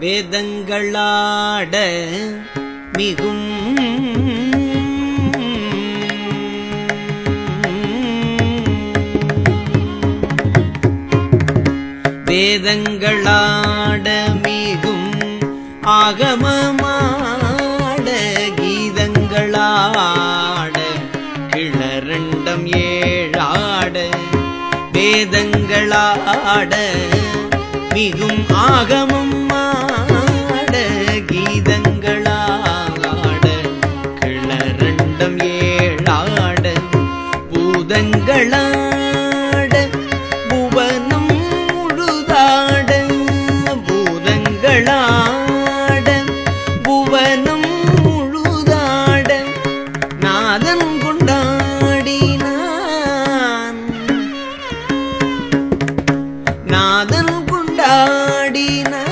வேதங்களாட மிகும் வேதங்களாட மிகும் ஆகமமாட கீதங்களாட கிளரண்டம் ஏழாட வேதங்களாட மிகும் ஆகம ஆடம் ஏழாட பூதங்களாட புவனம் முழுதாட பூதங்களாட புவனம் முழுதாட நாதன் கொண்டாடினான். நாதன் கொண்டாடினான்.